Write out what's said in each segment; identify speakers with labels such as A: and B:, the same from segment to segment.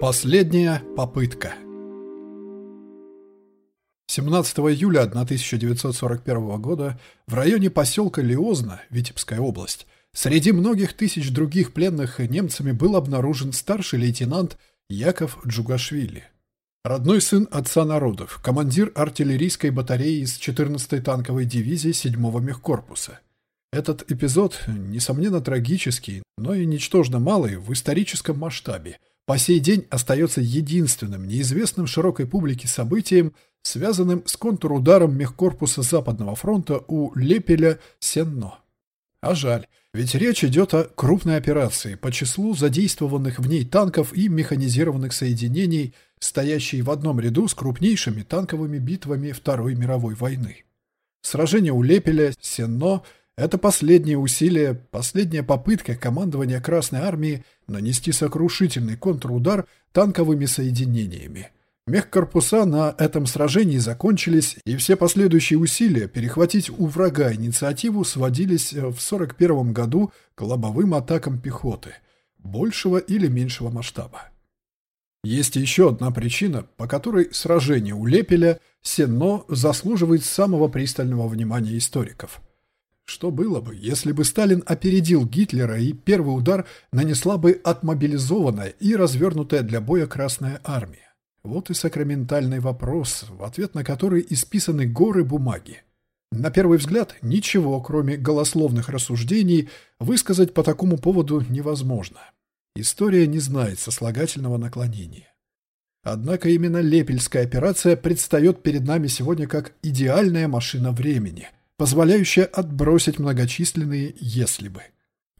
A: Последняя попытка 17 июля 1941 года в районе поселка Лиозна, Витебская область, среди многих тысяч других пленных немцами был обнаружен старший лейтенант Яков Джугашвили. Родной сын отца народов, командир артиллерийской батареи из 14-й танковой дивизии 7-го мехкорпуса. Этот эпизод, несомненно, трагический, но и ничтожно малый в историческом масштабе, по сей день остается единственным неизвестным широкой публике событием, связанным с контрударом мехкорпуса Западного фронта у Лепеля-Сенно. А жаль, ведь речь идет о крупной операции по числу задействованных в ней танков и механизированных соединений, стоящей в одном ряду с крупнейшими танковыми битвами Второй мировой войны. Сражение у Лепеля, Сенно – это последнее усилие, последняя попытка командования Красной Армии нанести сокрушительный контрудар танковыми соединениями. Мехкорпуса на этом сражении закончились, и все последующие усилия перехватить у врага инициативу сводились в 1941 году к лобовым атакам пехоты, большего или меньшего масштаба. Есть еще одна причина, по которой сражение у Лепеля Сенно заслуживает самого пристального внимания историков – что было бы, если бы Сталин опередил Гитлера и первый удар нанесла бы отмобилизованная и развернутая для боя Красная Армия? Вот и сакраментальный вопрос, в ответ на который исписаны горы бумаги. На первый взгляд, ничего, кроме голословных рассуждений, высказать по такому поводу невозможно. История не знает сослагательного наклонения. Однако именно Лепельская операция предстает перед нами сегодня как идеальная машина времени – позволяющая отбросить многочисленные «если бы».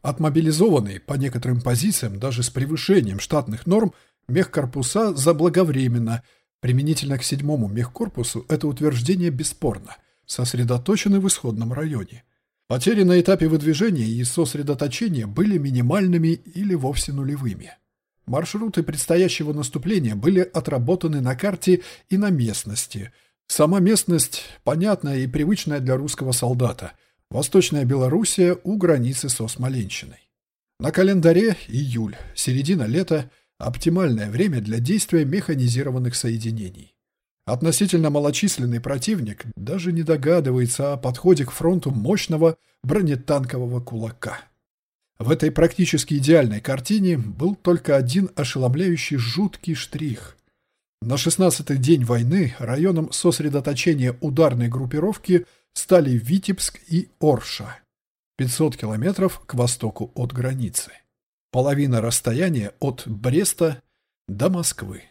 A: Отмобилизованные по некоторым позициям даже с превышением штатных норм мехкорпуса заблаговременно, применительно к седьмому мехкорпусу это утверждение бесспорно, сосредоточены в исходном районе. Потери на этапе выдвижения и сосредоточения были минимальными или вовсе нулевыми. Маршруты предстоящего наступления были отработаны на карте и на местности – Сама местность понятная и привычная для русского солдата. Восточная Белоруссия у границы со Смоленщиной. На календаре июль, середина лета – оптимальное время для действия механизированных соединений. Относительно малочисленный противник даже не догадывается о подходе к фронту мощного бронетанкового кулака. В этой практически идеальной картине был только один ошеломляющий жуткий штрих – на 16-й день войны районом сосредоточения ударной группировки стали Витебск и Орша, 500 километров к востоку от границы. Половина расстояния от Бреста до Москвы.